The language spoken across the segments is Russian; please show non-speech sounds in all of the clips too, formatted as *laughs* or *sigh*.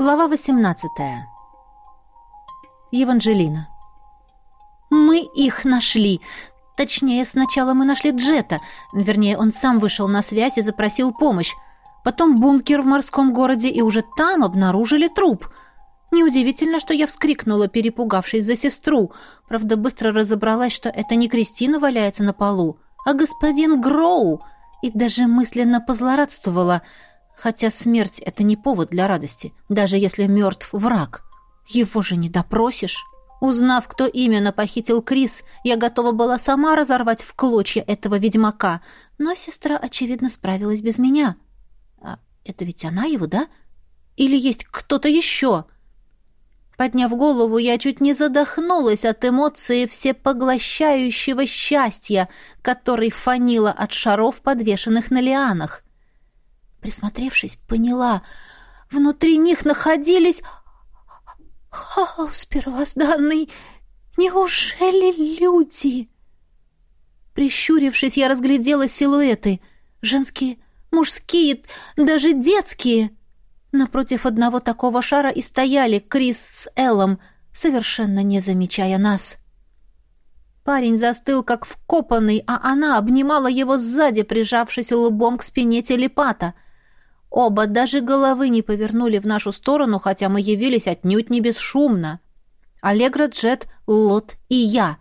Глава 18. Еванжелина. Мы их нашли. Точнее, сначала мы нашли Джета. Вернее, он сам вышел на связь и запросил помощь. Потом бункер в морском городе, и уже там обнаружили труп. Неудивительно, что я вскрикнула, перепугавшись за сестру. Правда, быстро разобралась, что это не Кристина валяется на полу, а господин Гроу. И даже мысленно позлорадствовала – Хотя смерть — это не повод для радости, даже если мертв враг. Его же не допросишь. Узнав, кто именно похитил Крис, я готова была сама разорвать в клочья этого ведьмака, но сестра, очевидно, справилась без меня. А это ведь она его, да? Или есть кто-то еще?» Подняв голову, я чуть не задохнулась от эмоции всепоглощающего счастья, который фанило от шаров, подвешенных на лианах. Присмотревшись, поняла. Внутри них находились... Хаос первозданный! Неужели люди? Прищурившись, я разглядела силуэты. Женские, мужские, даже детские. Напротив одного такого шара и стояли Крис с Эллом, совершенно не замечая нас. Парень застыл, как вкопанный, а она обнимала его сзади, прижавшись лбом к спине телепата — Оба даже головы не повернули в нашу сторону, хотя мы явились отнюдь не бесшумно. Аллегра, Джет, Лот и я.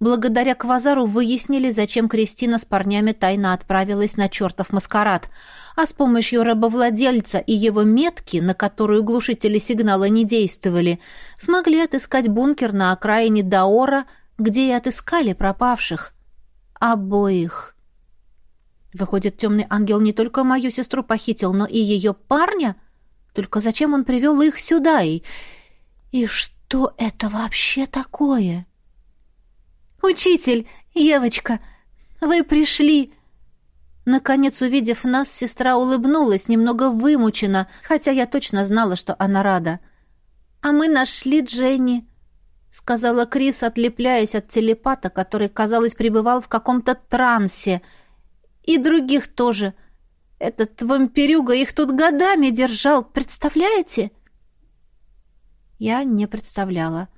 Благодаря Квазару выяснили, зачем Кристина с парнями тайно отправилась на чертов маскарад, а с помощью рабовладельца и его метки, на которую глушители сигнала не действовали, смогли отыскать бункер на окраине Даора, где и отыскали пропавших. Обоих. Выходит, темный ангел не только мою сестру похитил, но и ее парня? Только зачем он привел их сюда? И, и что это вообще такое? «Учитель! Евочка! Вы пришли!» Наконец, увидев нас, сестра улыбнулась, немного вымучена, хотя я точно знала, что она рада. «А мы нашли Дженни», — сказала Крис, отлепляясь от телепата, который, казалось, пребывал в каком-то трансе — и других тоже. Этот вампирюга их тут годами держал, представляете? Я не представляла.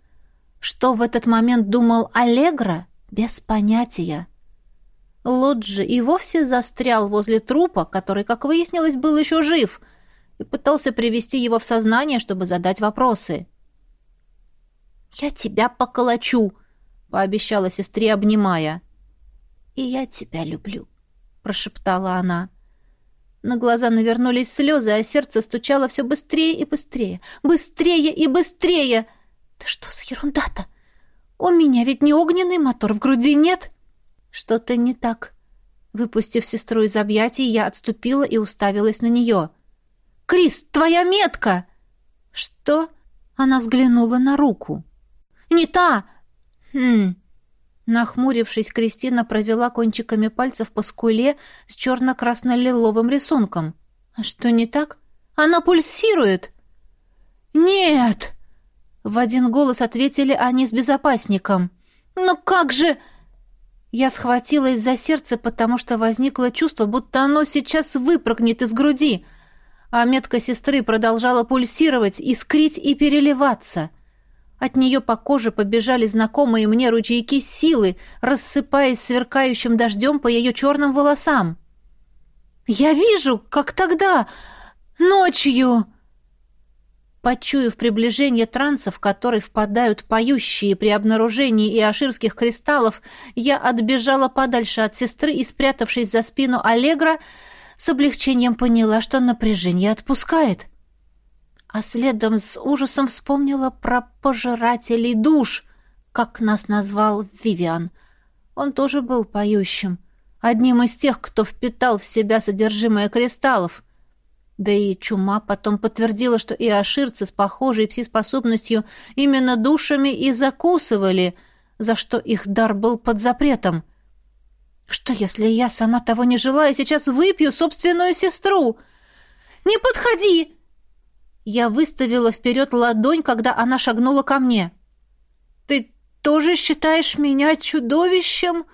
Что в этот момент думал Аллегра, без понятия. Лоджи и вовсе застрял возле трупа, который, как выяснилось, был еще жив, и пытался привести его в сознание, чтобы задать вопросы. «Я тебя поколочу», — пообещала сестре, обнимая. «И я тебя люблю», прошептала она. На глаза навернулись слезы, а сердце стучало все быстрее и быстрее. Быстрее и быстрее! Да что за ерунда-то? У меня ведь не огненный мотор в груди нет. Что-то не так. Выпустив сестру из объятий, я отступила и уставилась на нее. «Крис, твоя метка!» «Что?» Она взглянула на руку. «Не та!» «Хм, Нахмурившись, Кристина провела кончиками пальцев по скуле с черно-красно-лиловым рисунком. «А что не так? Она пульсирует!» «Нет!» В один голос ответили они с безопасником. «Но как же...» Я схватилась за сердце, потому что возникло чувство, будто оно сейчас выпрыгнет из груди, а метка сестры продолжала пульсировать, искрить и переливаться — от нее по коже побежали знакомые мне ручейки силы, рассыпаясь сверкающим дождем по ее черным волосам. «Я вижу, как тогда, ночью!» Почуяв приближение трансов, в который впадают поющие при обнаружении иоширских кристаллов, я отбежала подальше от сестры и, спрятавшись за спину Аллегра, с облегчением поняла, что напряжение отпускает а следом с ужасом вспомнила про пожирателей душ, как нас назвал Вивиан. Он тоже был поющим, одним из тех, кто впитал в себя содержимое кристаллов. Да и чума потом подтвердила, что и аширцы с похожей пси-способностью именно душами и закусывали, за что их дар был под запретом. Что, если я, сама того не желая, сейчас выпью собственную сестру? «Не подходи!» Я выставила вперед ладонь, когда она шагнула ко мне. «Ты тоже считаешь меня чудовищем?»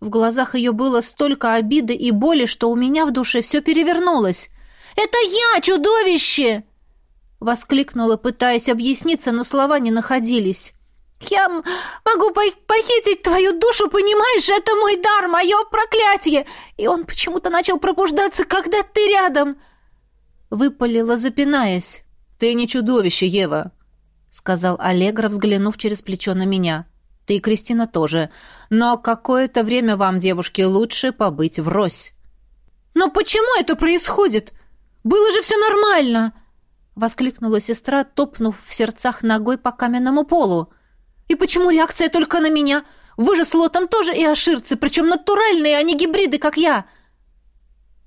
В глазах ее было столько обиды и боли, что у меня в душе все перевернулось. «Это я чудовище!» Воскликнула, пытаясь объясниться, но слова не находились. «Я могу похитить твою душу, понимаешь? Это мой дар, мое проклятие! И он почему-то начал пробуждаться, когда ты рядом!» Выпалила, запинаясь. «Ты не чудовище, Ева!» — сказал Аллегра, взглянув через плечо на меня. «Ты и Кристина тоже. Но какое-то время вам, девушки, лучше побыть врозь». «Но почему это происходит? Было же все нормально!» — воскликнула сестра, топнув в сердцах ногой по каменному полу. «И почему реакция только на меня? Вы же с Лотом тоже и аширцы, причем натуральные, а не гибриды, как я!»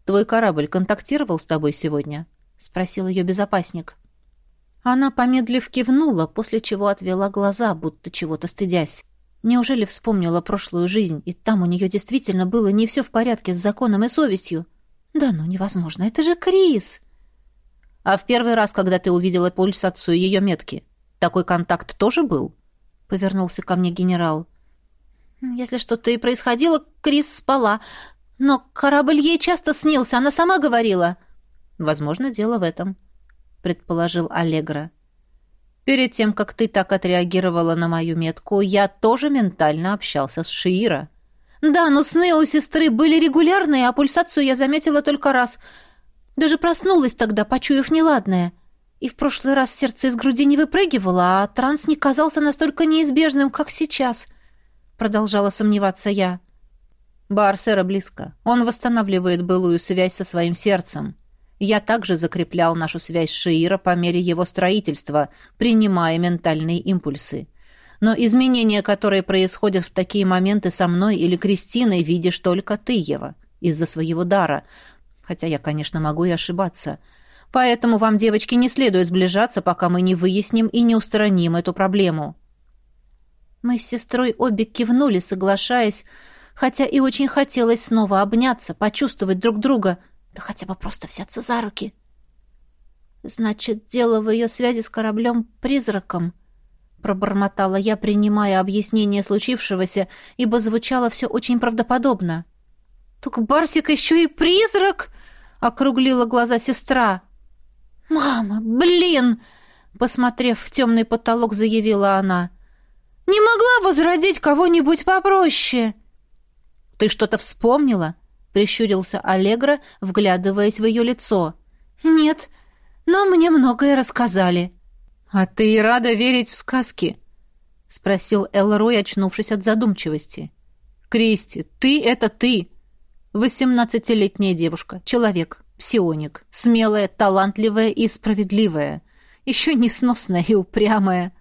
«Твой корабль контактировал с тобой сегодня?» — спросил ее безопасник. Она, помедлив, кивнула, после чего отвела глаза, будто чего-то стыдясь. Неужели вспомнила прошлую жизнь, и там у нее действительно было не все в порядке с законом и совестью? Да ну, невозможно, это же Крис! А в первый раз, когда ты увидела пульсацию ее метки, такой контакт тоже был? Повернулся ко мне генерал. Если что-то и происходило, Крис спала. Но корабль ей часто снился, она сама говорила. Возможно, дело в этом, предположил Аллегра. Перед тем, как ты так отреагировала на мою метку, я тоже ментально общался с Шиира. Да, но сны у сестры были регулярные, а пульсацию я заметила только раз — даже проснулась тогда, почуяв неладное. И в прошлый раз сердце из груди не выпрыгивало, а транс не казался настолько неизбежным, как сейчас. Продолжала сомневаться я. Барсера близко. Он восстанавливает былую связь со своим сердцем. Я также закреплял нашу связь Шиира по мере его строительства, принимая ментальные импульсы. Но изменения, которые происходят в такие моменты со мной или Кристиной, видишь только ты, Ева, из-за своего дара, Хотя я, конечно, могу и ошибаться. Поэтому вам, девочки, не следует сближаться, пока мы не выясним и не устраним эту проблему». Мы с сестрой обе кивнули, соглашаясь, хотя и очень хотелось снова обняться, почувствовать друг друга, да хотя бы просто взяться за руки. «Значит, дело в ее связи с кораблем-призраком», — пробормотала я, принимая объяснение случившегося, ибо звучало все очень правдоподобно. «Так Барсик еще и призрак!» — округлила глаза сестра. «Мама, блин!» — посмотрев в темный потолок, заявила она. «Не могла возродить кого-нибудь попроще!» «Ты что-то вспомнила?» — прищурился Аллегра, вглядываясь в ее лицо. «Нет, но мне многое рассказали». «А ты и рада верить в сказки?» — спросил Элрой, очнувшись от задумчивости. «Кристи, ты — это ты!» Восемнадцатилетняя девушка, человек, псионик, смелая, талантливая и справедливая, еще несносная и упрямая.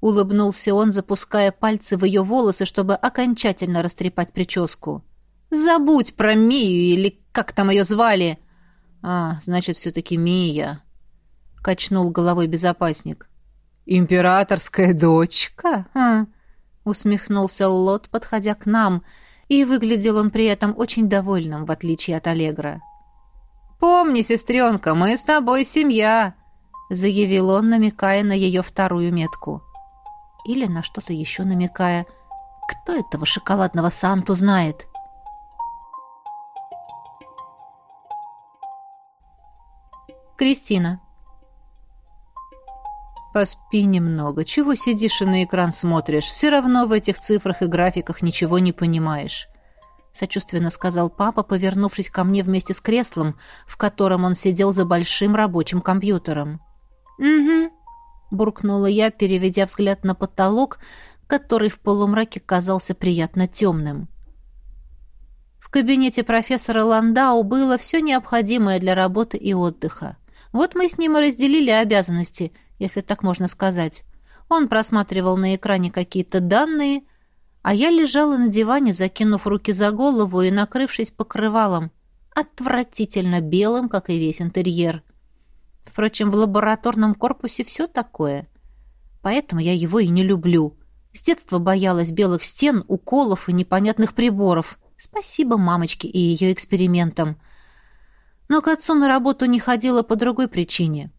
Улыбнулся он, запуская пальцы в ее волосы, чтобы окончательно растрепать прическу. «Забудь про Мию или как там ее звали!» «А, значит, все-таки Мия», — качнул головой безопасник. «Императорская дочка?» а, усмехнулся Лот, подходя к нам — и выглядел он при этом очень довольным, в отличие от Аллегра. «Помни, сестренка, мы с тобой семья», — заявил он, намекая на ее вторую метку. Или на что-то еще намекая. Кто этого шоколадного Санту знает? Кристина. «Поспи немного. Чего сидишь и на экран смотришь? Все равно в этих цифрах и графиках ничего не понимаешь», — сочувственно сказал папа, повернувшись ко мне вместе с креслом, в котором он сидел за большим рабочим компьютером. «Угу», — буркнула я, переведя взгляд на потолок, который в полумраке казался приятно темным. В кабинете профессора Ландау было все необходимое для работы и отдыха. Вот мы с ним и разделили обязанности — если так можно сказать. Он просматривал на экране какие-то данные, а я лежала на диване, закинув руки за голову и накрывшись покрывалом, отвратительно белым, как и весь интерьер. Впрочем, в лабораторном корпусе все такое. Поэтому я его и не люблю. С детства боялась белых стен, уколов и непонятных приборов. Спасибо мамочке и ее экспериментам. Но к отцу на работу не ходила по другой причине.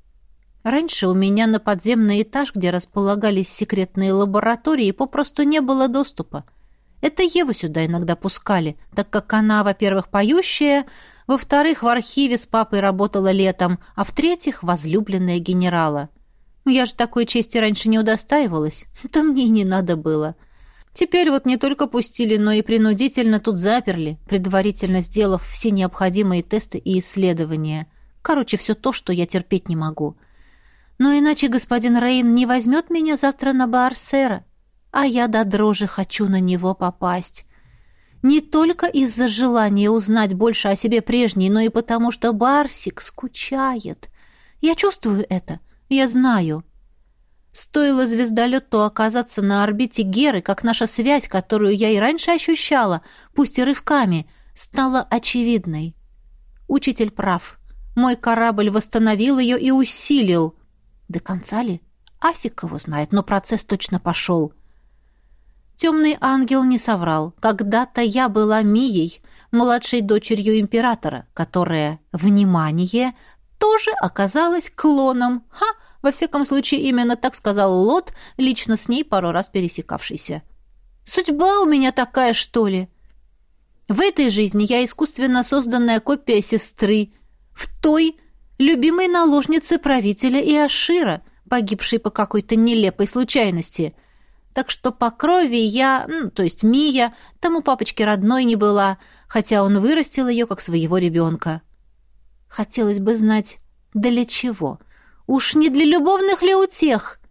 Раньше у меня на подземный этаж, где располагались секретные лаборатории, попросту не было доступа. Это Еву сюда иногда пускали, так как она, во-первых, поющая, Во-вторых, в архиве с папой работала летом, а в-третьих, возлюбленная генерала. Я же такой чести раньше не удостаивалась. *laughs* Да мне и не надо было. Теперь вот не только пустили, но и принудительно тут заперли, предварительно сделав все необходимые тесты и исследования. Короче, все то, что я терпеть не могу. Но иначе господин Рейн не возьмет меня завтра на Баарсера, а я до дрожи хочу на него попасть. Не только из-за желания узнать больше о себе прежней, но и потому, что Барсик скучает. Я чувствую это, я знаю. Стоило звездолету оказаться на орбите Геры, как наша связь, которую я и раньше ощущала, пусть и рывками, стала очевидной. Учитель прав. Мой корабль восстановил ее и усилил. До конца ли? Афик его знает, но процесс точно пошел. Темный ангел не соврал. Когда-то я была Мией, младшей дочерью императора, которая, внимание, тоже оказалась клоном. Ха! Во всяком случае, именно так сказал Лот, лично с ней пару раз пересекавшийся. «Судьба у меня такая, что ли?» В этой жизни я искусственно созданная копия сестры, в той — любимой наложницы правителя и Ашира, погибшей по какой-то нелепой случайности — так что по крови я, то есть Мия, тому папочке родной не была, хотя он вырастил ее как своего ребенка. Хотелось бы знать, для чего? Уж не для любовных ли утех?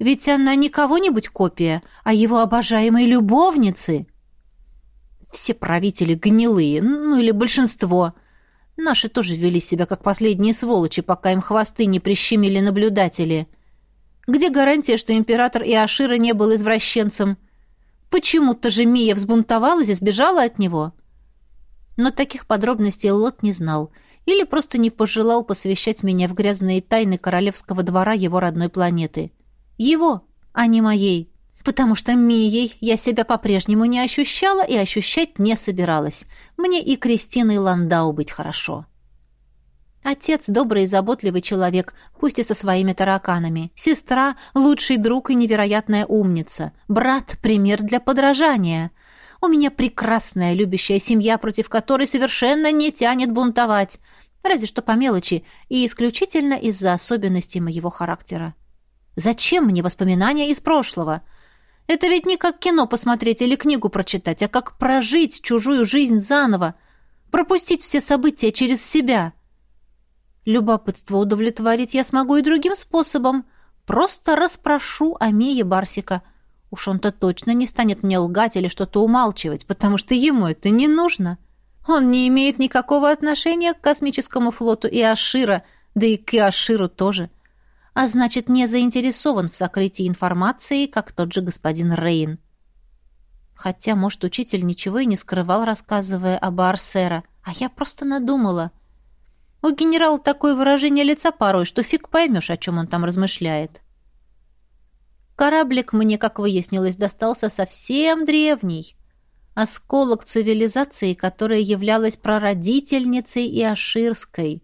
Ведь она не кого-нибудь копия, а его обожаемой любовницы. Все правители гнилые, ну или большинство. Наши тоже вели себя как последние сволочи, пока им хвосты не прищемили наблюдатели. Где гарантия, что император Иошира не был извращенцем? Почему-то же Мия взбунтовалась и сбежала от него. Но таких подробностей Лот не знал или просто не пожелал посвящать меня в грязные тайны королевского двора его родной планеты. Его, а не моей. Потому что Мией я себя по-прежнему не ощущала и ощущать не собиралась. Мне и Кристиной Ландау быть хорошо. Отец — добрый и заботливый человек, пусть и со своими тараканами. Сестра — лучший друг и невероятная умница. Брат — пример для подражания. У меня прекрасная любящая семья, против которой совершенно не тянет бунтовать. Разве что по мелочи и исключительно из-за особенностей моего характера. Зачем мне воспоминания из прошлого? Это ведь не как кино посмотреть или книгу прочитать, а как прожить чужую жизнь заново, пропустить все события через себя — Любопытство удовлетворить я смогу и другим способом. Просто расспрошу о Мие Барсика. Уж он-то точно не станет мне лгать или что-то умалчивать, потому что ему это не нужно. Он не имеет никакого отношения к космическому флоту и Ашира, да и к Аширу тоже. А значит, не заинтересован в сокрытии информации, как тот же господин Рейн. Хотя, может, учитель ничего и не скрывал, рассказывая об Арсера, а я просто надумала — у генерала такое выражение лица порой, что фиг поймешь, о чем он там размышляет. Кораблик мне, как выяснилось, достался совсем древний. Осколок цивилизации, которая являлась прародительницей и Аширской.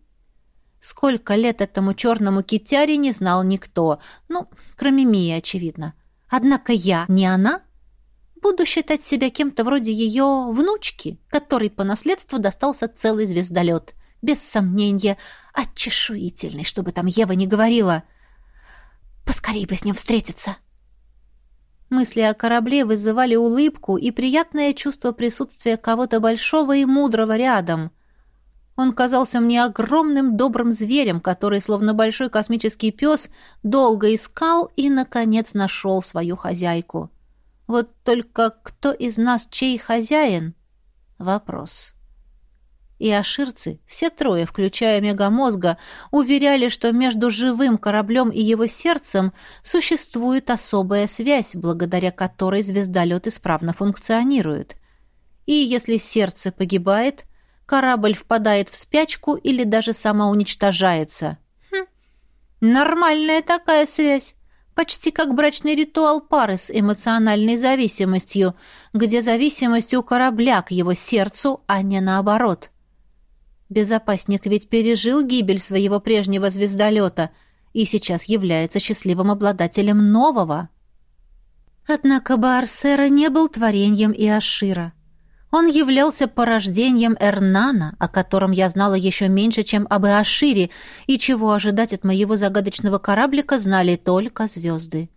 Сколько лет этому черному китяре не знал никто. Ну, кроме Мии, очевидно. Однако я, не она, буду считать себя кем-то вроде ее внучки, которой по наследству достался целый звездолет без сомнения, отчешуительный, чтобы там Ева не говорила. Поскорей бы с ним встретиться. Мысли о корабле вызывали улыбку и приятное чувство присутствия кого-то большого и мудрого рядом. Он казался мне огромным добрым зверем, который, словно большой космический пес, долго искал и, наконец, нашел свою хозяйку. Вот только кто из нас чей хозяин? Вопрос и аширцы, все трое, включая мегамозга, уверяли, что между живым кораблем и его сердцем существует особая связь, благодаря которой звездолет исправно функционирует. И если сердце погибает, корабль впадает в спячку или даже самоуничтожается. Хм, нормальная такая связь. Почти как брачный ритуал пары с эмоциональной зависимостью, где зависимость у корабля к его сердцу, а не наоборот. Безопасник ведь пережил гибель своего прежнего звездолета и сейчас является счастливым обладателем нового. Однако Баарсера не был творением Иошира. Он являлся порождением Эрнана, о котором я знала еще меньше, чем об Иошире, и чего ожидать от моего загадочного кораблика знали только звезды.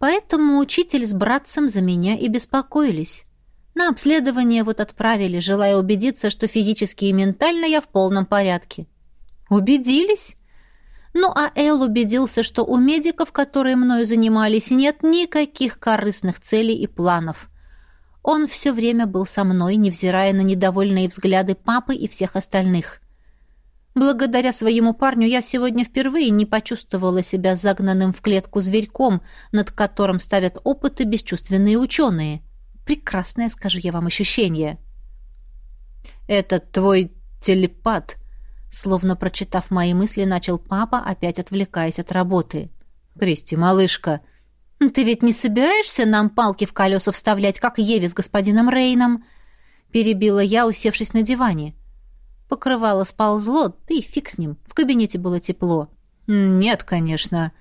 Поэтому учитель с братцем за меня и беспокоились. На обследование вот отправили, желая убедиться, что физически и ментально я в полном порядке. Убедились? Ну а Эл убедился, что у медиков, которые мною занимались, нет никаких корыстных целей и планов. Он все время был со мной, невзирая на недовольные взгляды папы и всех остальных. Благодаря своему парню я сегодня впервые не почувствовала себя загнанным в клетку зверьком, над которым ставят опыты бесчувственные ученые. Прекрасное, скажу я вам, ощущение. «Это твой телепат», словно прочитав мои мысли, начал папа, опять отвлекаясь от работы. «Кристи, малышка, «Ты ведь не собираешься нам палки в колеса вставлять, как Еве с господином Рейном?» Перебила я, усевшись на диване. Покрывало сползло, да и фиг с ним. В кабинете было тепло. «Нет, конечно».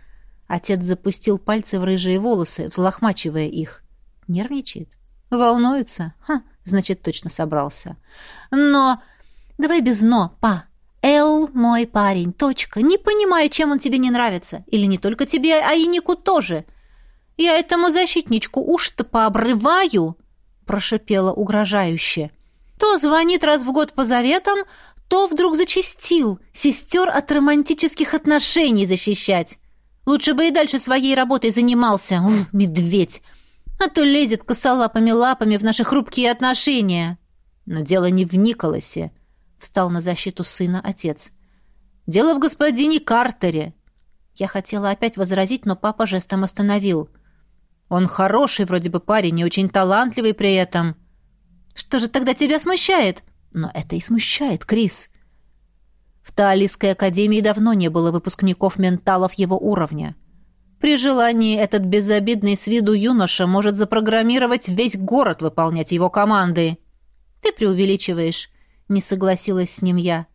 Отец запустил пальцы в рыжие волосы, взлохмачивая их. Нервничает. Волнуется? Ха, значит, точно собрался. Но... Давай без «но», па. Эл мой парень, точка. Не понимаю, чем он тебе не нравится. Или не только тебе, а и Нику тоже. «Я этому защитничку уж-то пообрываю!» — прошипела угрожающе. «То звонит раз в год по заветам, то вдруг зачистил сестер от романтических отношений защищать. Лучше бы и дальше своей работой занимался, Ум, медведь, а то лезет косолапыми лапами в наши хрупкие отношения». «Но дело не в Николасе», — встал на защиту сына отец. «Дело в господине Картере». Я хотела опять возразить, но папа жестом остановил — он хороший вроде бы парень и очень талантливый при этом. Что же тогда тебя смущает? Но это и смущает, Крис. В Таалийской академии давно не было выпускников менталов его уровня. При желании этот безобидный с виду юноша может запрограммировать весь город выполнять его команды. Ты преувеличиваешь, не согласилась с ним я.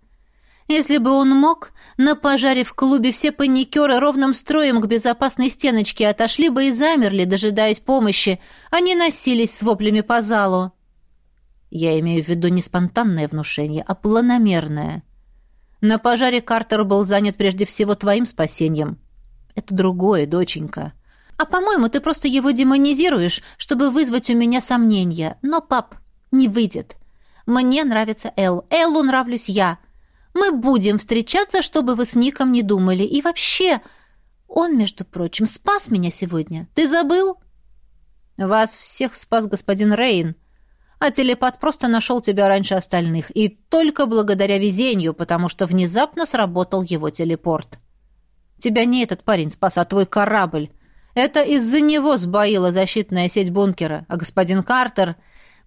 Если бы он мог, на пожаре в клубе все паникеры ровным строем к безопасной стеночке отошли бы и замерли, дожидаясь помощи, а не носились с воплями по залу. Я имею в виду не спонтанное внушение, а планомерное. На пожаре Картер был занят прежде всего твоим спасением. Это другое, доченька. А, по-моему, ты просто его демонизируешь, чтобы вызвать у меня сомнения. Но, пап, не выйдет. Мне нравится Эл. Эллу нравлюсь я. Мы будем встречаться, чтобы вы с Ником не думали. И вообще, он, между прочим, спас меня сегодня. Ты забыл? Вас всех спас господин Рейн. А телепат просто нашел тебя раньше остальных. И только благодаря везению, потому что внезапно сработал его телепорт. Тебя не этот парень спас, а твой корабль. Это из-за него сбоила защитная сеть бункера. А господин Картер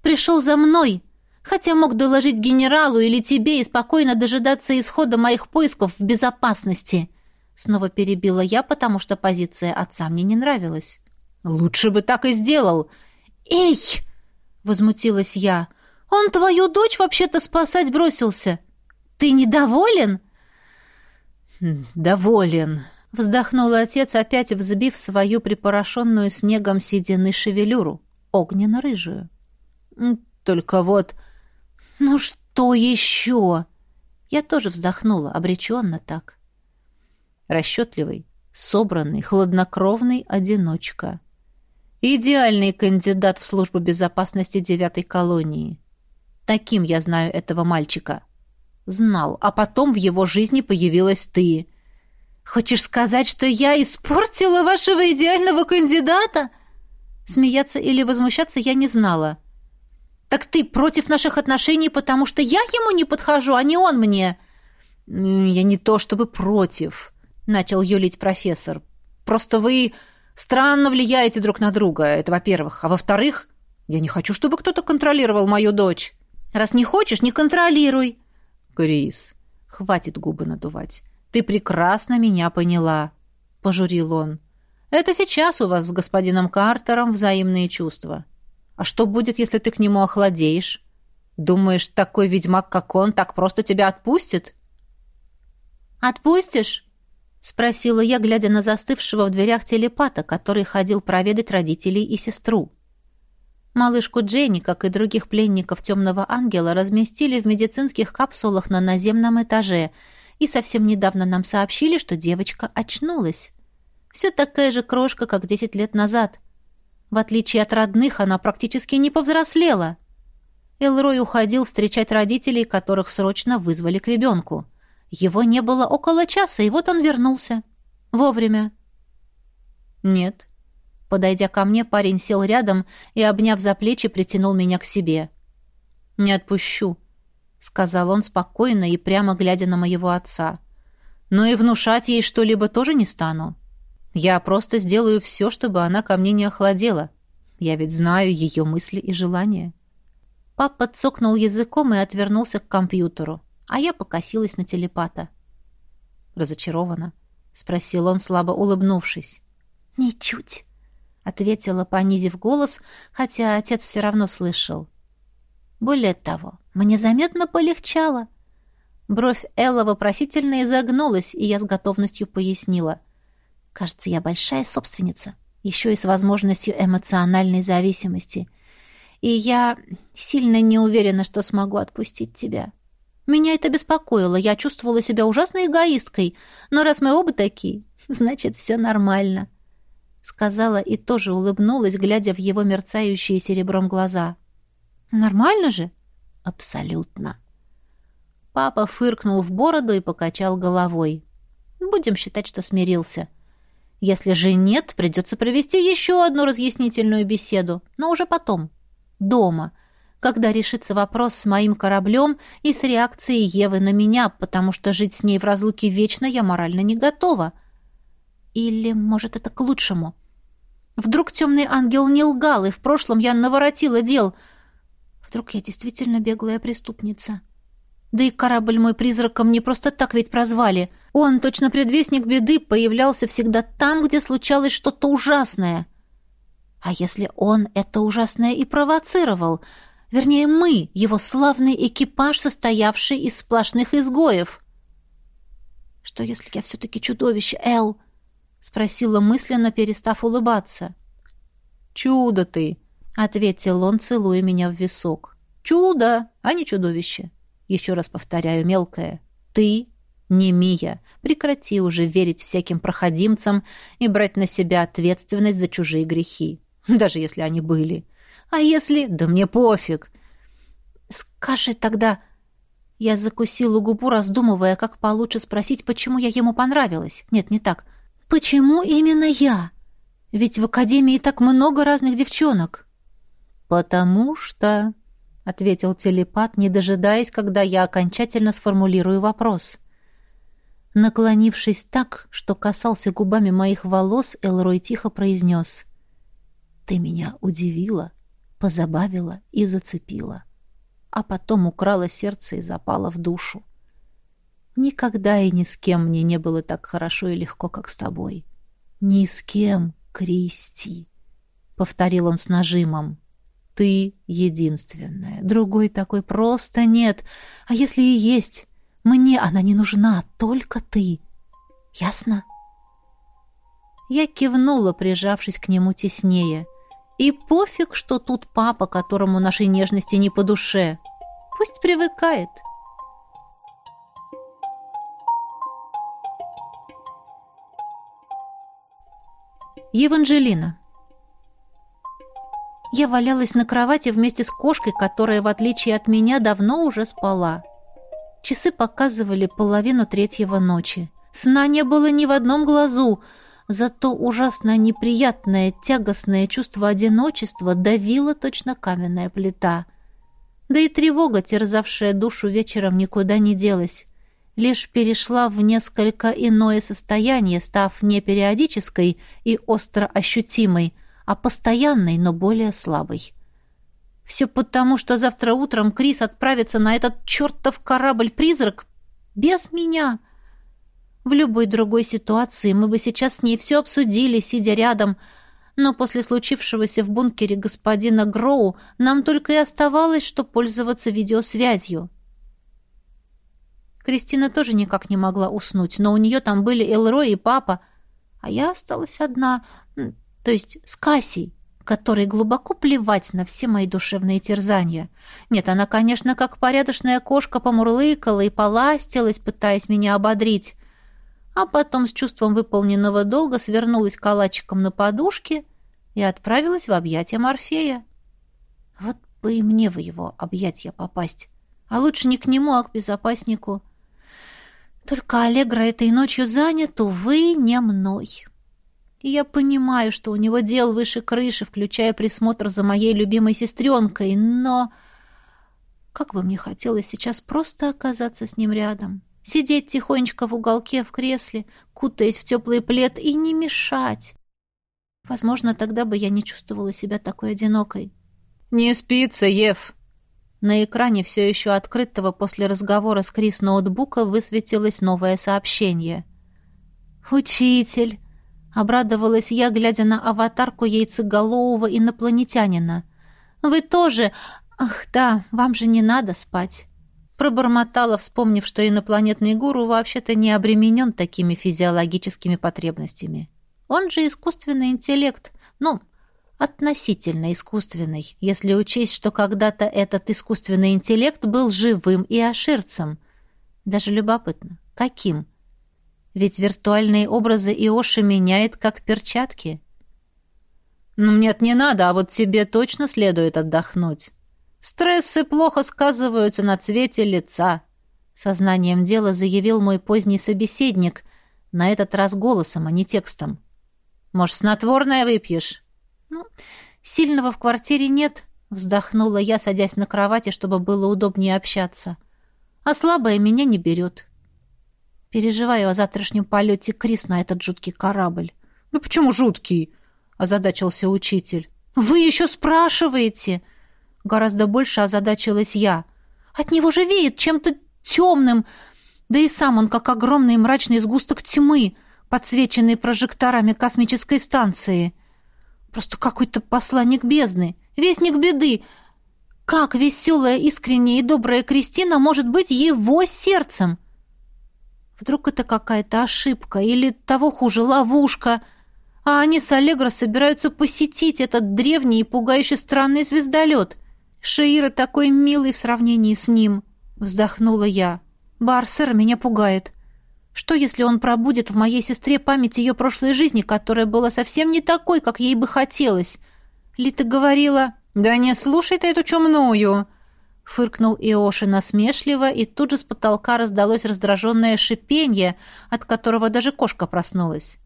пришел за мной, Хотя мог доложить генералу или тебе и спокойно дожидаться исхода моих поисков в безопасности. Снова перебила я, потому что позиция отца мне не нравилась. Лучше бы так и сделал. Эй! возмутилась я. Он твою дочь вообще-то спасать бросился. Ты недоволен? Доволен, вздохнул отец, опять взбив свою припорошенную снегом седины шевелюру, огненно-рыжую. Только вот «Ну что еще?» Я тоже вздохнула, обреченно так. Расчетливый, собранный, хладнокровный одиночка. Идеальный кандидат в службу безопасности девятой колонии. Таким я знаю этого мальчика. Знал, а потом в его жизни появилась ты. Хочешь сказать, что я испортила вашего идеального кандидата? Смеяться или возмущаться я не знала. — «Так ты против наших отношений, потому что я ему не подхожу, а не он мне?» «Я не то чтобы против», — начал юлить профессор. «Просто вы странно влияете друг на друга, это во-первых. А во-вторых, я не хочу, чтобы кто-то контролировал мою дочь». «Раз не хочешь, не контролируй». «Крис, хватит губы надувать. Ты прекрасно меня поняла», — пожурил он. «Это сейчас у вас с господином Картером взаимные чувства. А что будет, если ты к нему охладеешь? Думаешь, такой ведьмак, как он, так просто тебя отпустит? Отпустишь? спросила я, глядя на застывшего в дверях телепата, который ходил проведать родителей и сестру. Малышку Дженни, как и других пленников темного ангела, разместили в медицинских капсулах на наземном этаже, и совсем недавно нам сообщили, что девочка очнулась. Все такая же крошка, как десять лет назад. В отличие от родных, она практически не повзрослела. Элрой уходил встречать родителей, которых срочно вызвали к ребенку. Его не было около часа, и вот он вернулся. Вовремя. «Нет», Подойдя ко мне, парень сел рядом и, обняв за плечи, притянул меня к себе. «Не отпущу», — сказал он спокойно и прямо глядя на моего отца. «Но и внушать ей что-либо тоже не стану. Я просто сделаю все, чтобы она ко мне не охладела. Я ведь знаю ее мысли и желания». Папа цокнул языком и отвернулся к компьютеру, а я покосилась на телепата. «Разочарована?» — спросил он, слабо улыбнувшись. «Ничуть», — ответила, понизив голос, хотя отец все равно слышал. «Более того, мне заметно полегчало». Бровь Элла вопросительно изогнулась, и я с готовностью пояснила. «Кажется, я большая собственница, еще и с возможностью эмоциональной зависимости. И я сильно не уверена, что смогу отпустить тебя. Меня это беспокоило, я чувствовала себя ужасной эгоисткой, но раз мы оба такие, *laughs* значит, все нормально». Сказала и тоже улыбнулась, глядя в его мерцающие серебром глаза. «Нормально же?» «Абсолютно». Папа фыркнул в бороду и покачал головой. «Будем считать, что смирился. Если же нет, придется провести еще одну разъяснительную беседу, но уже потом. Дома, когда решится вопрос с моим кораблем и с реакцией Евы на меня, потому что жить с ней в разлуке вечно я морально не готова». Или, может, это к лучшему? Вдруг темный ангел не лгал, и в прошлом я наворотила дел. Вдруг я действительно беглая преступница. Да и корабль мой призраком не просто так ведь прозвали. Он, точно предвестник беды, появлялся всегда там, где случалось что-то ужасное. А если он это ужасное и провоцировал? Вернее, мы, его славный экипаж, состоявший из сплошных изгоев. Что, если я все-таки чудовище, Эл? — спросила мысленно, перестав улыбаться. «Чудо ты!» — ответил он, целуя меня в висок. «Чудо, а не чудовище!» Еще раз повторяю, мелкое. «Ты не Мия. Прекрати уже верить всяким проходимцам и брать на себя ответственность за чужие грехи, даже если они были. А если... Да мне пофиг!» «Скажи тогда...» Я закусила губу, раздумывая, как получше спросить, почему я ему понравилась. Нет, не так. «Почему именно я? Ведь в академии так много разных девчонок». «Потому что...» — ответил телепат, не дожидаясь, когда я окончательно сформулирую вопрос. Наклонившись так, что касался губами моих волос, Элрой тихо произнес. «Ты меня удивила, позабавила и зацепила, а потом украла сердце и запала в душу. Никогда и ни с кем мне не было так хорошо и легко, как с тобой. Ни с кем, Кристи, — повторил он с нажимом. Ты единственная. Другой такой просто нет. А если и есть, мне она не нужна, только ты. Ясно? Я кивнула, прижавшись к нему теснее. И пофиг, что тут папа, которому нашей нежности не по душе. Пусть привыкает. — Еванжелина. Я валялась на кровати вместе с кошкой, которая, в отличие от меня, давно уже спала. Часы показывали половину третьего ночи. Сна не было ни в одном глазу, зато ужасно неприятное, тягостное чувство одиночества давило точно каменная плита. Да и тревога, терзавшая душу вечером, никуда не делась лишь перешла в несколько иное состояние, став не периодической и остро ощутимой, а постоянной, но более слабой. Все потому, что завтра утром Крис отправится на этот чертов корабль-призрак без меня. В любой другой ситуации мы бы сейчас с ней все обсудили, сидя рядом, но после случившегося в бункере господина Гроу нам только и оставалось, что пользоваться видеосвязью. Кристина тоже никак не могла уснуть, но у нее там были Элрой и папа, а я осталась одна, то есть с Кассей. которой глубоко плевать на все мои душевные терзания. Нет, она, конечно, как порядочная кошка помурлыкала и поластилась, пытаясь меня ободрить, а потом с чувством выполненного долга свернулась калачиком на подушке и отправилась в объятия Морфея. Вот бы и мне в его объятья попасть. А лучше не к нему, а к безопаснику. Только Аллегра этой ночью занят, увы, не мной. И я понимаю, что у него дел выше крыши, включая присмотр за моей любимой сестренкой, но... Как бы мне хотелось сейчас просто оказаться с ним рядом. Сидеть тихонечко в уголке в кресле, кутаясь в теплый плед и не мешать. Возможно, тогда бы я не чувствовала себя такой одинокой. «Не спится, Ев!» На экране все еще открытого после разговора с Крис ноутбука высветилось новое сообщение. «Учитель!» — обрадовалась я, глядя на аватарку яйцеголового инопланетянина. «Вы тоже... Ах, да, вам же не надо спать!» Пробормотала, вспомнив, что инопланетный гуру вообще-то не обременен такими физиологическими потребностями. Он же искусственный интеллект. Ну, относительно искусственный, если учесть, что когда-то этот искусственный интеллект был живым и оширцем. Даже любопытно, каким? Ведь виртуальные образы Иоши меняет как перчатки. «Ну, нет, не надо, а вот тебе точно следует отдохнуть. Стрессы плохо сказываются на цвете лица», — сознанием дела заявил мой поздний собеседник, на этот раз голосом, а не текстом. «Может, снотворное выпьешь?» «Ну, сильного в квартире нет», — вздохнула я, садясь на кровати, чтобы было удобнее общаться. «А слабая меня не берет. Переживаю о завтрашнем полете Крис на этот жуткий корабль». «Ну почему жуткий?» — озадачился учитель. «Вы еще спрашиваете?» Гораздо больше озадачилась я. «От него же веет чем-то темным, да и сам он как огромный мрачный сгусток тьмы, подсвеченный прожекторами космической станции». Просто какой-то посланник бездны, вестник беды. Как веселая, искренняя и добрая Кристина может быть его сердцем? Вдруг это какая-то ошибка или, того хуже, ловушка, а они с Аллегро собираются посетить этот древний и пугающий странный звездолет. Шеира такой милый в сравнении с ним, вздохнула я. Барсер меня пугает. Что, если он пробудет в моей сестре память ее прошлой жизни, которая была совсем не такой, как ей бы хотелось? Лита говорила... «Да не слушай ты эту чумную!» Фыркнул Иоши насмешливо, и тут же с потолка раздалось раздраженное шипенье, от которого даже кошка проснулась.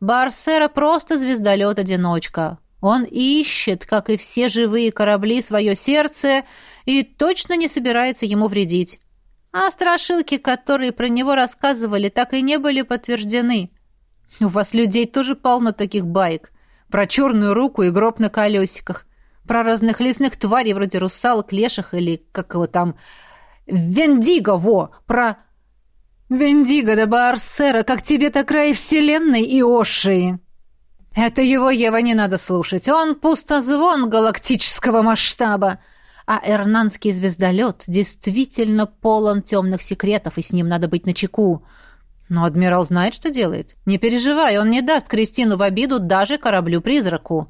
«Барсера просто звездолет-одиночка. Он ищет, как и все живые корабли, свое сердце и точно не собирается ему вредить. А страшилки, которые про него рассказывали, так и не были подтверждены. У вас людей тоже полно таких баек. Про черную руку и гроб на колесиках. Про разных лесных тварей вроде русалок, леших или как его там... Вендиго, во! Про... Вендиго да Баарсера, как тебе так край вселенной и оши. Это его, Ева, не надо слушать. Он пустозвон галактического масштаба а эрнанский звездолет действительно полон темных секретов, и с ним надо быть начеку. Но адмирал знает, что делает. Не переживай, он не даст Кристину в обиду даже кораблю-призраку.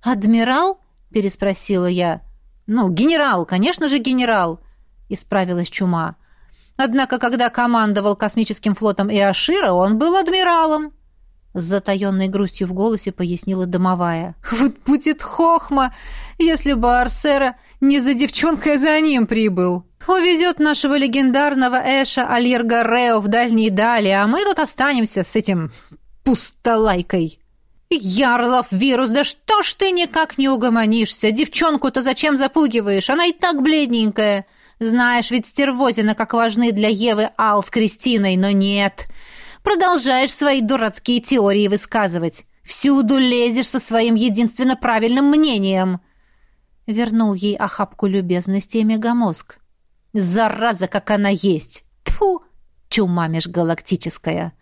«Адмирал?» — переспросила я. «Ну, генерал, конечно же, генерал!» — исправилась чума. «Однако, когда командовал космическим флотом Иошира, он был адмиралом!» С затаенной грустью в голосе пояснила домовая. «Вот будет хохма, если бы Арсера не за девчонкой, а за ним прибыл. Увезет нашего легендарного Эша Альергарео в дальние дали, а мы тут останемся с этим пустолайкой». «Ярлов, вирус, да что ж ты никак не угомонишься? Девчонку-то зачем запугиваешь? Она и так бледненькая. Знаешь ведь стервозина, как важны для Евы Ал с Кристиной, но нет». Продолжаешь свои дурацкие теории высказывать. Всюду лезешь со своим единственно правильным мнением. Вернул ей охапку любезности мегамозг. Зараза, как она есть! Тьфу! Чума межгалактическая!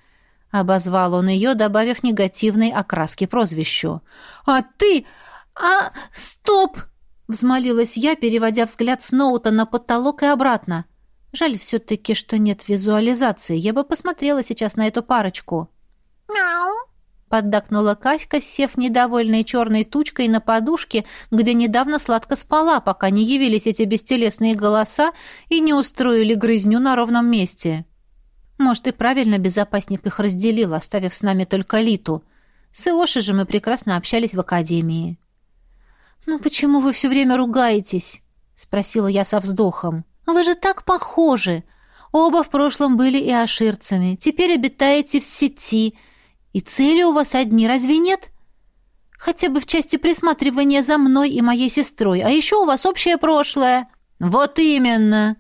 Обозвал он ее, добавив негативной окраски прозвищу. «А ты... А... Стоп!» Взмолилась я, переводя взгляд с ноута на потолок и обратно. Жаль все-таки, что нет визуализации. Я бы посмотрела сейчас на эту парочку. «Мяу!» — поддакнула Каська, сев недовольной черной тучкой на подушке, где недавно сладко спала, пока не явились эти бестелесные голоса и не устроили грызню на ровном месте. Может, и правильно безопасник их разделил, оставив с нами только Литу. С Иоши же мы прекрасно общались в академии. «Ну почему вы все время ругаетесь?» — спросила я со вздохом. «Вы же так похожи! Оба в прошлом были и аширцами, теперь обитаете в сети, и цели у вас одни, разве нет? Хотя бы в части присматривания за мной и моей сестрой, а еще у вас общее прошлое». «Вот именно!»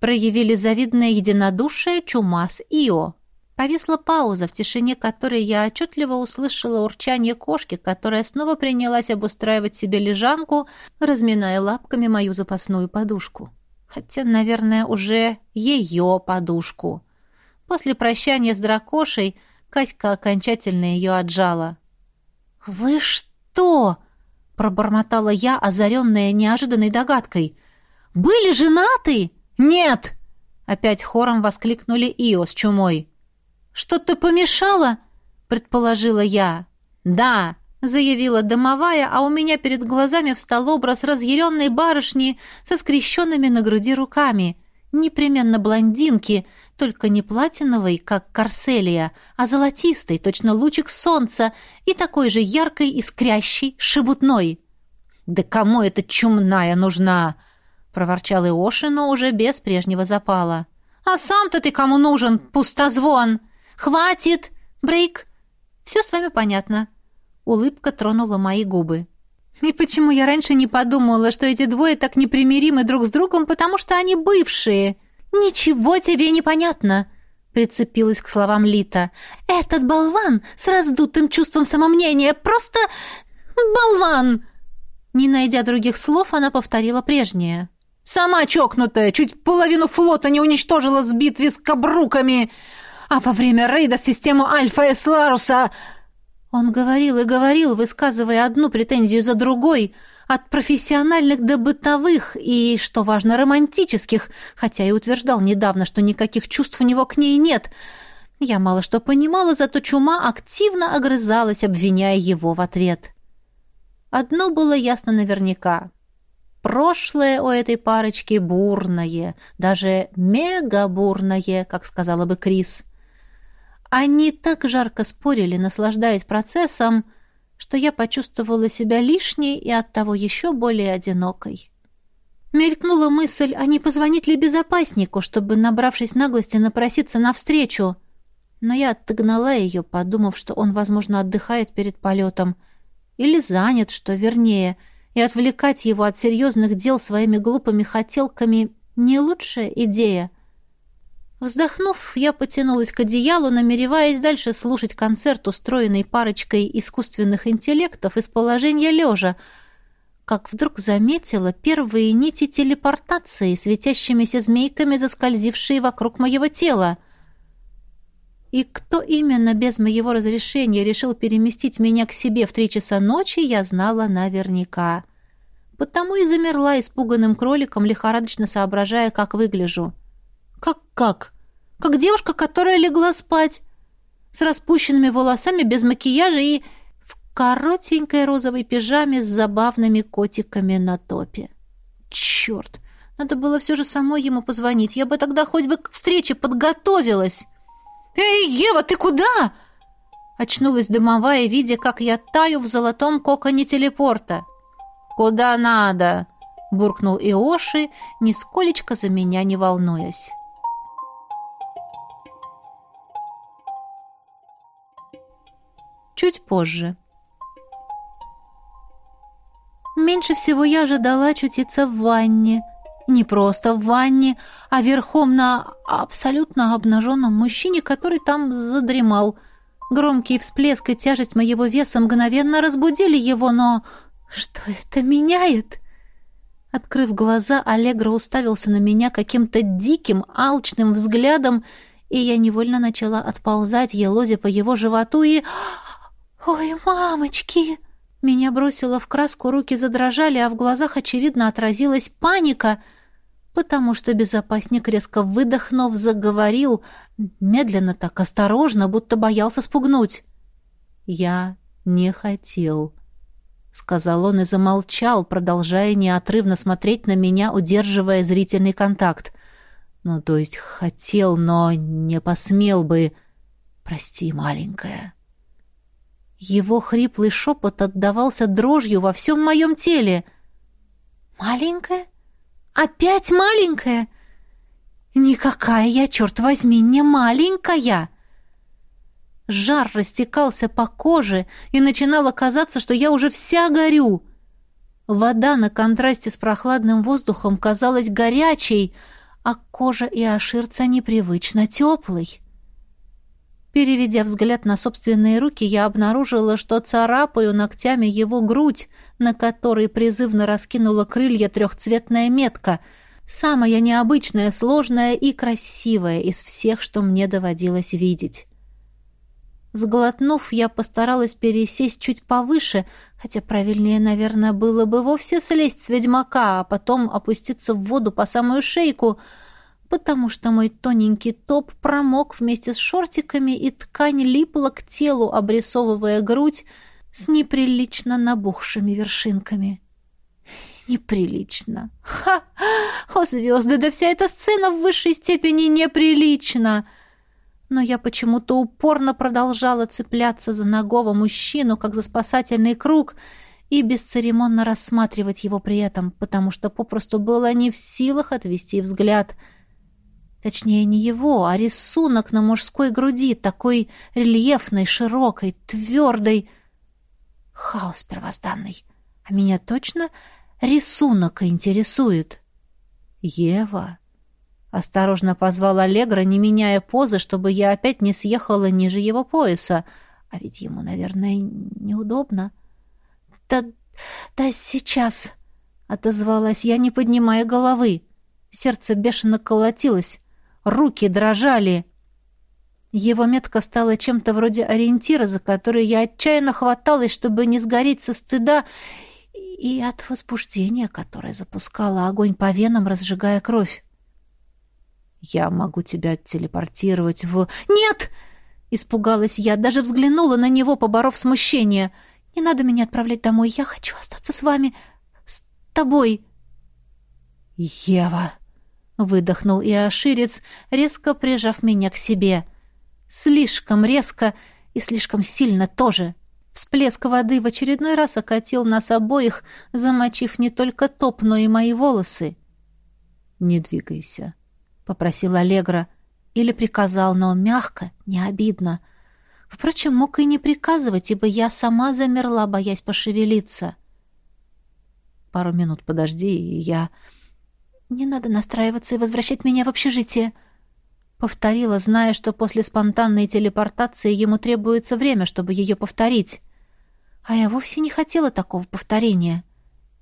Проявили завидное единодушие Чумас Ио. Повисла пауза, в тишине которой я отчетливо услышала урчание кошки, которая снова принялась обустраивать себе лежанку, разминая лапками мою запасную подушку. Хотя, наверное, уже ее подушку. После прощания с дракошей Каська окончательно ее отжала. «Вы что?» — пробормотала я, озаренная неожиданной догадкой. «Были женаты?» «Нет!» — опять хором воскликнули Ио с чумой. «Что-то помешало?» — предположила я. «Да!» — заявила домовая, а у меня перед глазами встал образ разъяренной барышни со скрещенными на груди руками. Непременно блондинки, только не платиновой, как Карселия, а золотистой, точно лучик солнца, и такой же яркой, искрящей, шебутной. «Да кому эта чумная нужна?» — проворчал Иоши, но уже без прежнего запала. «А сам-то ты кому нужен, пустозвон? Хватит! Брейк! Все с вами понятно». Улыбка тронула мои губы. «И почему я раньше не подумала, что эти двое так непримиримы друг с другом, потому что они бывшие?» «Ничего тебе не понятно!» прицепилась к словам Лита. «Этот болван с раздутым чувством самомнения просто... болван!» Не найдя других слов, она повторила прежнее. Сама чокнутая, чуть половину флота не уничтожила с битвы с кабруками. А во время рейда систему Альфа Эсларуса... Он говорил и говорил, высказывая одну претензию за другой, от профессиональных до бытовых и, что важно, романтических, хотя и утверждал недавно, что никаких чувств у него к ней нет. Я мало что понимала, зато чума активно огрызалась, обвиняя его в ответ. Одно было ясно наверняка. Прошлое у этой парочки бурное, даже мегабурное, как сказала бы Крис. Они так жарко спорили, наслаждаясь процессом, что я почувствовала себя лишней и оттого еще более одинокой. Мелькнула мысль, а не позвонить ли безопаснику, чтобы, набравшись наглости, напроситься навстречу. Но я отогнала ее, подумав, что он, возможно, отдыхает перед полетом. Или занят, что вернее — и отвлекать его от серьезных дел своими глупыми хотелками не лучшая идея. Вздохнув, я потянулась к одеялу, намереваясь дальше слушать концерт, устроенный парочкой искусственных интеллектов из положения лежа, как вдруг заметила первые нити телепортации, светящимися змейками, заскользившие вокруг моего тела. И кто именно без моего разрешения решил переместить меня к себе в три часа ночи, я знала наверняка. Потому и замерла испуганным кроликом, лихорадочно соображая, как выгляжу. Как-как? Как девушка, которая легла спать. С распущенными волосами, без макияжа и в коротенькой розовой пижаме с забавными котиками на топе. Черт! Надо было все же самой ему позвонить. Я бы тогда хоть бы к встрече подготовилась. «Эй, Ева, ты куда?» Очнулась дымовая, видя, как я таю в золотом коконе телепорта. «Куда надо?» — буркнул Иоши, нисколечко за меня не волнуясь. Чуть позже. Меньше всего я ожидала очутиться в ванне — не просто в ванне, а верхом на абсолютно обнаженном мужчине, который там задремал. Громкий всплеск и тяжесть моего веса мгновенно разбудили его, но... Что это меняет? Открыв глаза, Аллегра уставился на меня каким-то диким, алчным взглядом, и я невольно начала отползать, елозя по его животу, и... «Ой, мамочки!» Меня бросило в краску, руки задрожали, а в глазах, очевидно, отразилась паника — потому что безопасник, резко выдохнув, заговорил, медленно так, осторожно, будто боялся спугнуть. Я не хотел, сказал он и замолчал, продолжая неотрывно смотреть на меня, удерживая зрительный контакт. Ну, то есть хотел, но не посмел бы. Прости, маленькая. Его хриплый шепот отдавался дрожью во всем моем теле. «Маленькая? Опять маленькая? Никакая я, черт возьми, не маленькая!» Жар растекался по коже, и начинало казаться, что я уже вся горю. Вода на контрасте с прохладным воздухом казалась горячей, а кожа и оширца непривычно теплой. Переведя взгляд на собственные руки, я обнаружила, что царапаю ногтями его грудь, на которой призывно раскинула крылья трехцветная метка, самая необычная, сложная и красивая из всех, что мне доводилось видеть. Сглотнув, я постаралась пересесть чуть повыше, хотя правильнее, наверное, было бы вовсе слезть с ведьмака, а потом опуститься в воду по самую шейку, потому что мой тоненький топ промок вместе с шортиками, и ткань липла к телу, обрисовывая грудь с неприлично набухшими вершинками. Неприлично. Ха! О, звезды, да вся эта сцена в высшей степени неприлична! но я почему-то упорно продолжала цепляться за ногого мужчину, как за спасательный круг, и бесцеремонно рассматривать его при этом, потому что попросту было не в силах отвести взгляд. Точнее, не его, а рисунок на мужской груди, такой рельефной, широкой, твердой. Хаос первозданный. А меня точно рисунок интересует. «Ева!» Осторожно позвал Аллегра, не меняя позы, чтобы я опять не съехала ниже его пояса. А ведь ему, наверное, неудобно. «Да, да сейчас!» — отозвалась я, не поднимая головы. Сердце бешено колотилось, руки дрожали. Его метка стала чем-то вроде ориентира, за который я отчаянно хваталась, чтобы не сгореть со стыда и от возбуждения, которое запускало огонь по венам, разжигая кровь. Я могу тебя телепортировать в... Нет! Испугалась я, даже взглянула на него, поборов смущение. Не надо меня отправлять домой, я хочу остаться с вами, с тобой. Ева! Выдохнул Иоширец, резко прижав меня к себе. Слишком резко и слишком сильно тоже. Всплеск воды в очередной раз окатил нас обоих, замочив не только топ, но и мои волосы. «Не двигайся», попросил Аллегра. Или приказал, но мягко, не обидно. Впрочем, мог и не приказывать, ибо я сама замерла, боясь пошевелиться. Пару минут подожди, и я... Не надо настраиваться и возвращать меня в общежитие. Повторила, зная, что после спонтанной телепортации ему требуется время, чтобы ее повторить. А я вовсе не хотела такого повторения.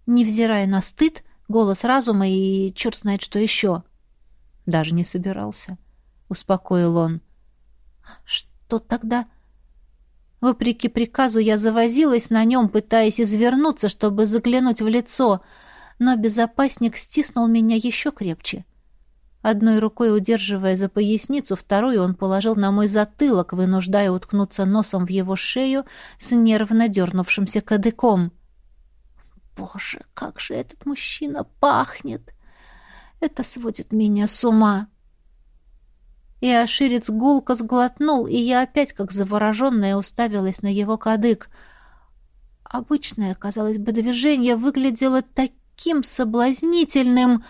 Невзирая на стыд, голос разума и черт знает что еще. — даже не собирался. Успокоил он. Что тогда? Вопреки приказу я завозилась на нем, пытаясь извернуться, чтобы заглянуть в лицо, но безопасник стиснул меня еще крепче. Одной рукой удерживая за поясницу, вторую он положил на мой затылок, вынуждая уткнуться носом в его шею с нервно дернувшимся кадыком. «Боже, как же этот мужчина пахнет!» Это сводит меня с ума. И Аширец гулко сглотнул, и я опять, как завороженная, уставилась на его кадык. Обычное, казалось бы, движение выглядело таким соблазнительным,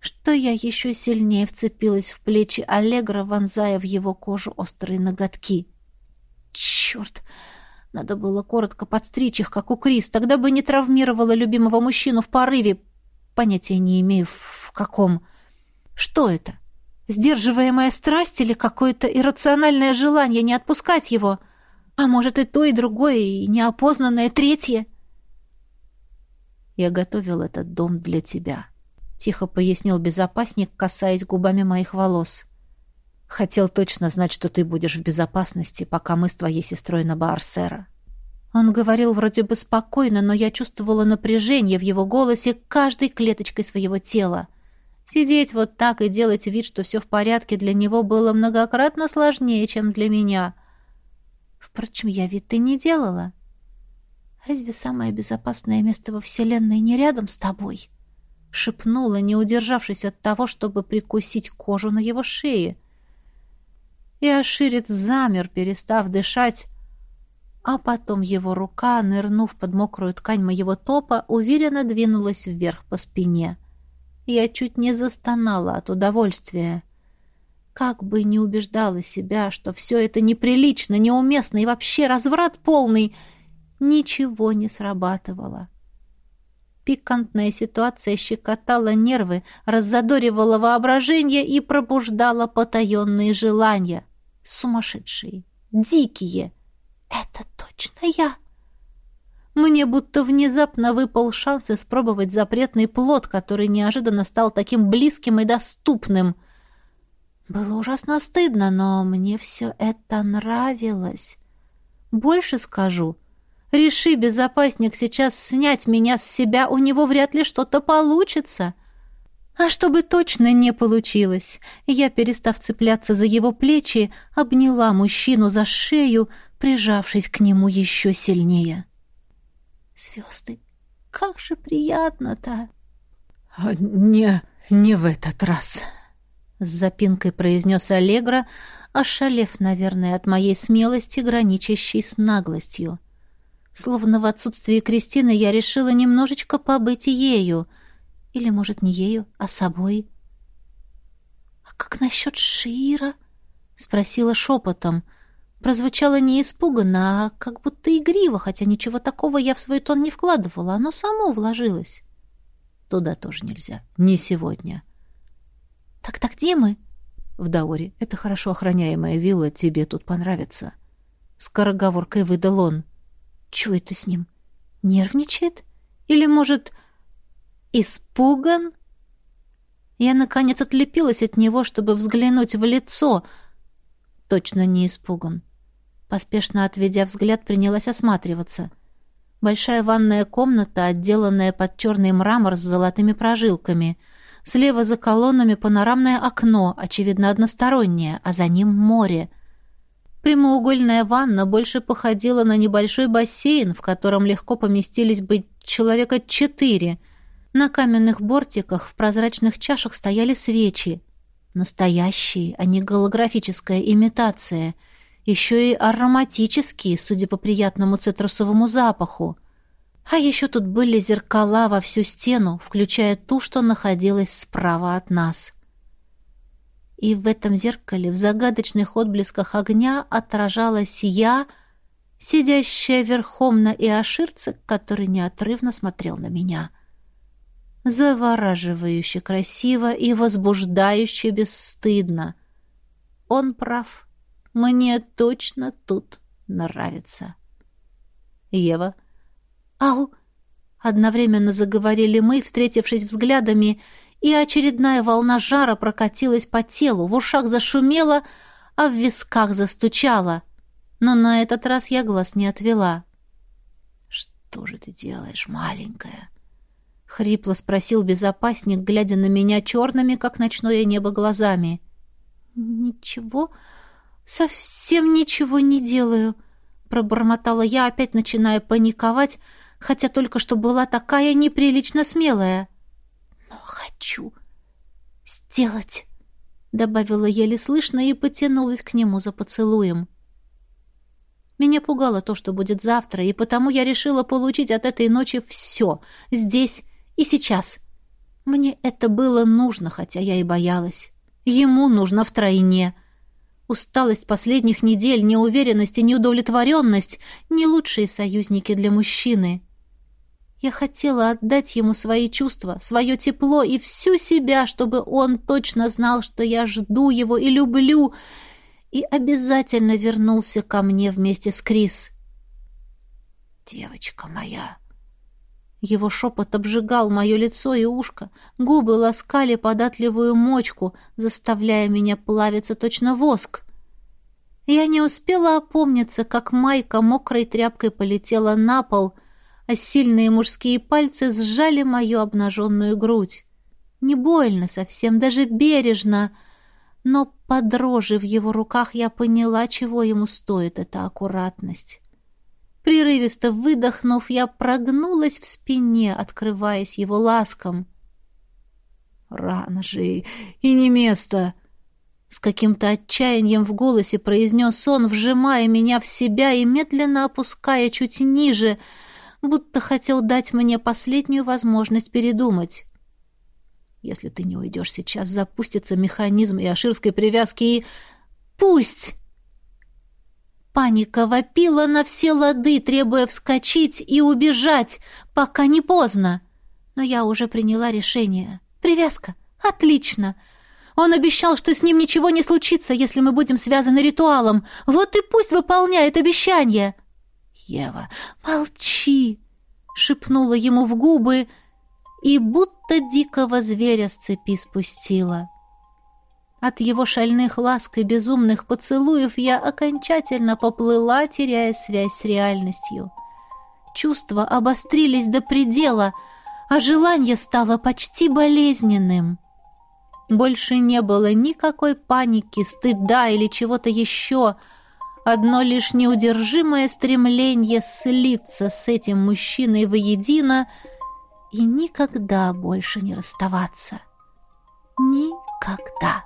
что я еще сильнее вцепилась в плечи Аллегра, вонзая в его кожу острые ноготки. Черт! Надо было коротко подстричь их, как у Крис, тогда бы не травмировала любимого мужчину в порыве. Понятия не имею, каком. Что это? Сдерживаемая страсть или какое-то иррациональное желание не отпускать его? А может и то, и другое, и неопознанное третье? Я готовил этот дом для тебя, тихо пояснил безопасник, касаясь губами моих волос. Хотел точно знать, что ты будешь в безопасности, пока мы с твоей сестрой на Баарсера. Он говорил вроде бы спокойно, но я чувствовала напряжение в его голосе каждой клеточкой своего тела. Сидеть вот так и делать вид, что все в порядке, для него было многократно сложнее, чем для меня. Впрочем, я вид и не делала. Разве самое безопасное место во Вселенной не рядом с тобой? Шепнула, не удержавшись от того, чтобы прикусить кожу на его шее. И Аширец замер, перестав дышать, а потом его рука, нырнув под мокрую ткань моего топа, уверенно двинулась вверх по спине. Я чуть не застонала от удовольствия. Как бы ни убеждала себя, что все это неприлично, неуместно и вообще разврат полный, ничего не срабатывало. Пикантная ситуация щекотала нервы, раззадоривала воображение и пробуждала потаенные желания. Сумасшедшие, дикие — «Это точно я?» Мне будто внезапно выпал шанс испробовать запретный плод, который неожиданно стал таким близким и доступным. Было ужасно стыдно, но мне все это нравилось. Больше скажу. Реши, безопасник, сейчас снять меня с себя, у него вряд ли что-то получится. А чтобы точно не получилось, я, перестав цепляться за его плечи, обняла мужчину за шею, прижавшись к нему еще сильнее. «Звезды, как же приятно-то!» «А «Не, не в этот раз», — с запинкой произнес Аллегра, ошалев, наверное, от моей смелости, граничащей с наглостью. Словно в отсутствии Кристины я решила немножечко побыть ею. Или, может, не ею, а собой. «А как насчет Шира?» — спросила шепотом — прозвучало не испуганно, а как будто игриво, хотя ничего такого я в свой тон не вкладывала, оно само вложилось. Туда тоже нельзя. Не сегодня. Так-так где мы? В Даоре. Это хорошо охраняемая вилла, тебе тут понравится. Скороговоркой выдал он. Чего это с ним? Нервничает? Или, может, испуган? Я, наконец, отлепилась от него, чтобы взглянуть в лицо. Точно не испуган. Поспешно отведя взгляд, принялась осматриваться. Большая ванная комната, отделанная под черный мрамор с золотыми прожилками. Слева за колоннами панорамное окно, очевидно, одностороннее, а за ним море. Прямоугольная ванна больше походила на небольшой бассейн, в котором легко поместились бы человека четыре. На каменных бортиках в прозрачных чашах стояли свечи. Настоящие, а не голографическая имитация — еще и ароматические, судя по приятному цитрусовому запаху. А еще тут были зеркала во всю стену, включая ту, что находилась справа от нас. И в этом зеркале в загадочных отблесках огня отражалась я, сидящая верхом на иоширце, который неотрывно смотрел на меня. Завораживающе красиво и возбуждающе бесстыдно. Он прав. Мне точно тут нравится. Ева. Ау! Одновременно заговорили мы, встретившись взглядами, и очередная волна жара прокатилась по телу, в ушах зашумела, а в висках застучала. Но на этот раз я глаз не отвела. «Что же ты делаешь, маленькая?» — хрипло спросил безопасник, глядя на меня черными, как ночное небо, глазами. «Ничего, «Совсем ничего не делаю», — пробормотала я, опять начиная паниковать, хотя только что была такая неприлично смелая. «Но хочу сделать», — добавила еле слышно и потянулась к нему за поцелуем. Меня пугало то, что будет завтра, и потому я решила получить от этой ночи все, здесь и сейчас. Мне это было нужно, хотя я и боялась. Ему нужно втройне — Усталость последних недель, неуверенность и неудовлетворенность — не лучшие союзники для мужчины. Я хотела отдать ему свои чувства, свое тепло и всю себя, чтобы он точно знал, что я жду его и люблю, и обязательно вернулся ко мне вместе с Крис. «Девочка моя!» Его шепот обжигал мое лицо и ушко, губы ласкали податливую мочку, заставляя меня плавиться точно воск. Я не успела опомниться, как майка мокрой тряпкой полетела на пол, а сильные мужские пальцы сжали мою обнаженную грудь. Не больно совсем, даже бережно, но по дрожи в его руках я поняла, чего ему стоит эта аккуратность. Прерывисто выдохнув, я прогнулась в спине, открываясь его ласком. «Рано же и не место!» С каким-то отчаянием в голосе произнес он, вжимая меня в себя и медленно опуская чуть ниже, будто хотел дать мне последнюю возможность передумать. Если ты не уйдешь сейчас, запустится механизм аширской привязки и... Пусть! Паника вопила на все лады, требуя вскочить и убежать, пока не поздно. Но я уже приняла решение. Привязка. Отлично. Он обещал, что с ним ничего не случится, если мы будем связаны ритуалом. Вот и пусть выполняет обещание. Ева, молчи, шепнула ему в губы, и будто дикого зверя с цепи спустила. От его шальных ласк и безумных поцелуев я окончательно поплыла, теряя связь с реальностью. Чувства обострились до предела, а желание стало почти болезненным. Больше не было никакой паники, стыда или чего-то еще. Одно лишь неудержимое стремление слиться с этим мужчиной воедино — и никогда больше не расставаться. Никогда.